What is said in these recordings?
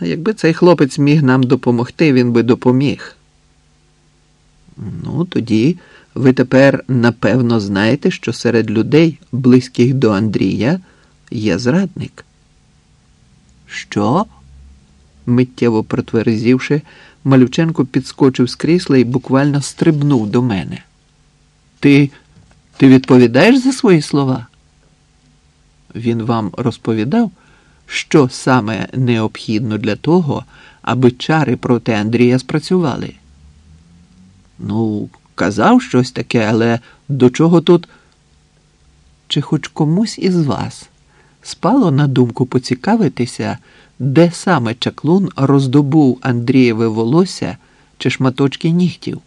Якби цей хлопець міг нам допомогти, він би допоміг. Ну, тоді ви тепер напевно знаєте, що серед людей, близьких до Андрія, є зрадник. Що? Миттєво протверзівши, Малюченко підскочив з крісла і буквально стрибнув до мене. Ти. ти відповідаєш за свої слова? Він вам розповідав, що саме необхідно для того, аби чари проти Андрія спрацювали? Ну, казав щось таке, але до чого тут? Чи хоч комусь із вас спало на думку поцікавитися, де саме чаклун роздобув Андрієве волосся чи шматочки нігтів?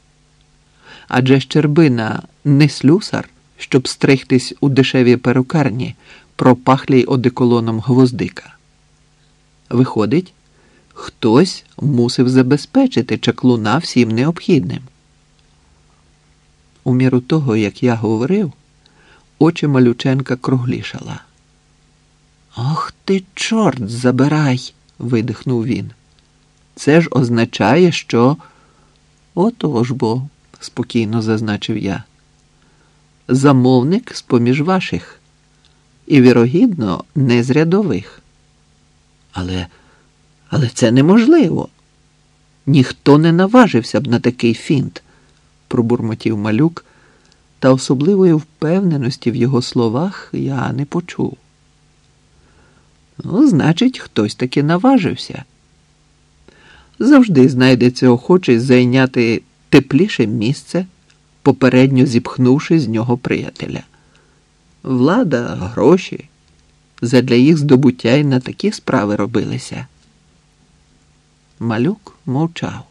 Адже Щербина не слюсар, щоб стригтись у дешевій перукарні, пропахлій одеколоном гвоздика. Виходить, хтось мусив забезпечити чаклуна всім необхідним. У міру того, як я говорив, очі Малюченка круглішала. Ах ти, чорт забирай, видихнув він. Це ж означає, що. Отож бо, спокійно зазначив я. Замовник з поміж ваших, і, вірогідно, не з рядових. Але, але це неможливо. Ніхто не наважився б на такий фінт пробурмотів малюк, та особливої впевненості в його словах я не почув. Ну, значить, хтось таки наважився. Завжди знайдеться охочий зайняти тепліше місце, попередньо зіпхнувши з нього приятеля. Влада, гроші. Задля їх здобуття й на такі справи робилися. Малюк мовчав.